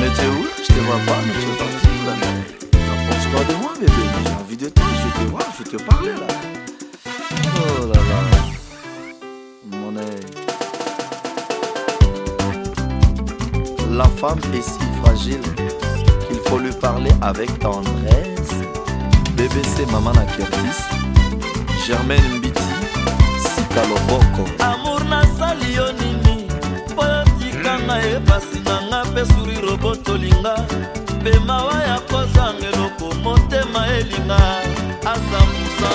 Mais t'es où Je te vois pas, mais tu es parti là. T'en pense pas de moi, bébé j'ai envie de toi, je te voir, je te parler là. Oh là là, mon œil. La femme est si fragile qu'il faut lui parler avec tendresse. Bébé, c'est maman à Curtis, Germaine Mbiti, Sikaloboko. Amour na sali nini, po nanga mpe suri robotolinga mpe mawa ya kozanga eloko motema elinga asambusa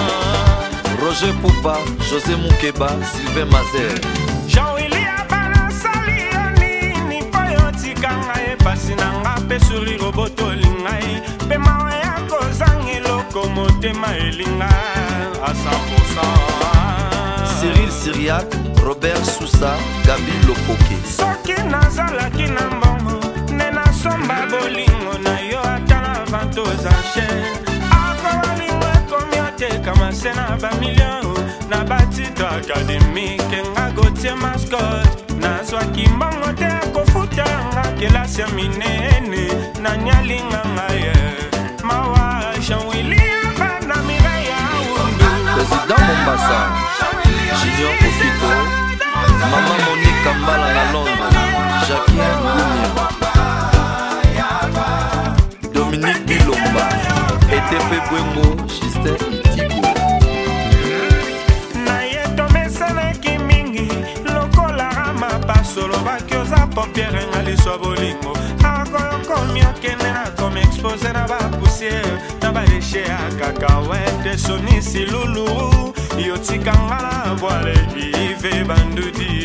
roger pupa josé mukeba sylvain mazer jean-wilia banasali yo nini mpo yo tika ngai epasi nanga mpe suri robotolingai mpe mawa ya kozanga eloko motema elinga a 100 cyril syriaque robert susa gabi lokoke soki nazalaki na mbongo nde nasomba bolingo na yo ata na vanto zanche akowalingo ekomi otekama se na bamilio na batito akademike nga gotie mascot nazwaki mbongo te kofuta yanga kelasi ya minene nanyalinganga ye yeah. mama monika mbala na londres jackie munia dominique bilomba etepe bwengo justin itibo nayetomesanaaki mingi lokola rama basolobaki oza pompiere nga liso ya bolingo akoyokomi okende na koma expose na bapusiere na bareshe ya kakawete sonisi luluru yotikangala bwale ive banduti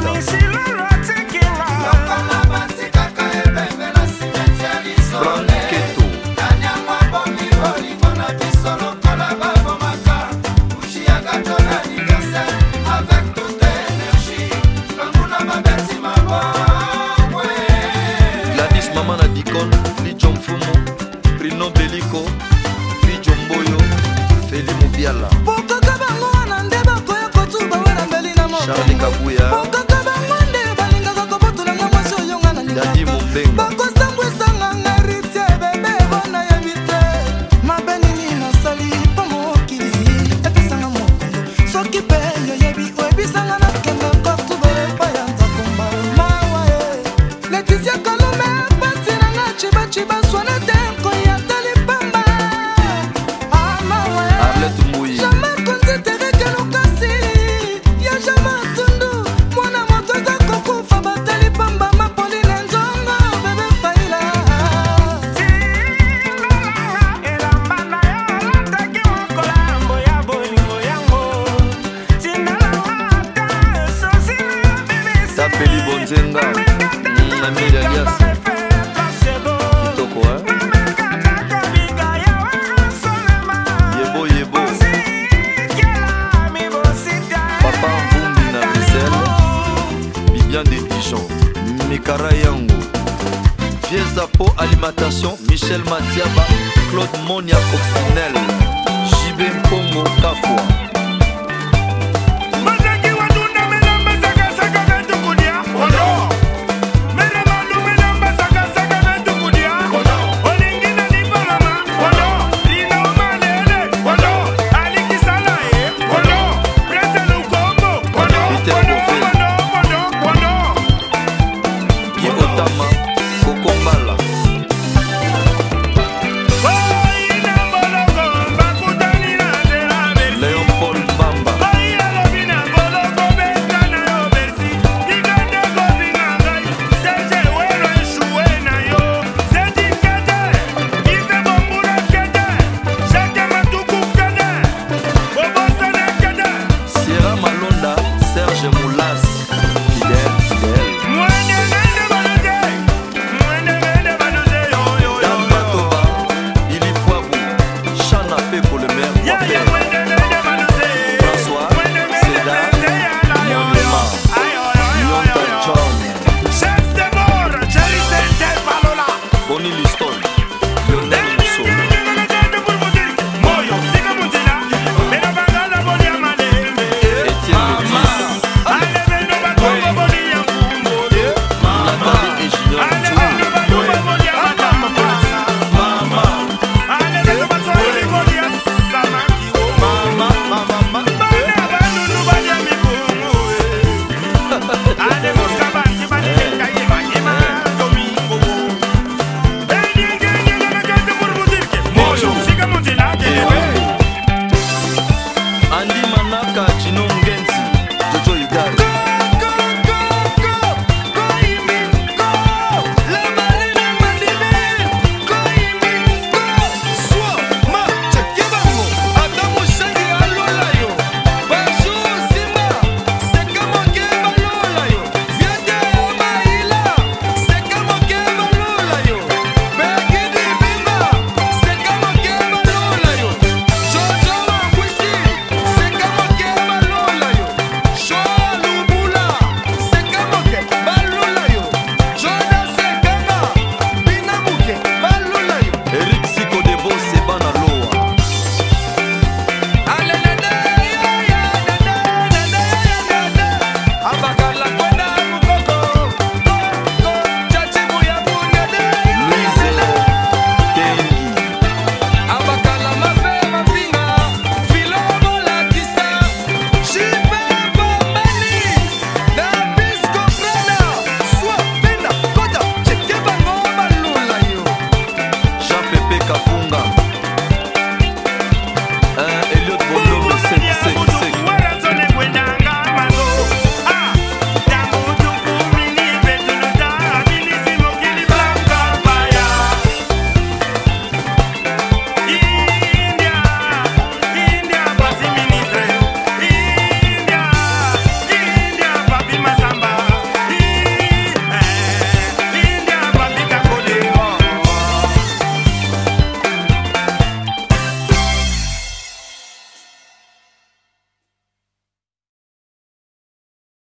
brino beliko fijomboyo feli mobiala bokoka bango wana nde bakoya kotuba wena mbeli na mocharle kabuya bokoka bango nde balingaka kobotolanga mwasi oyonga na lingadi mombenga Olivier Zapo Alimentation Michel Matiaba Claude Monia Coccinelle JB Mpongo Kafwa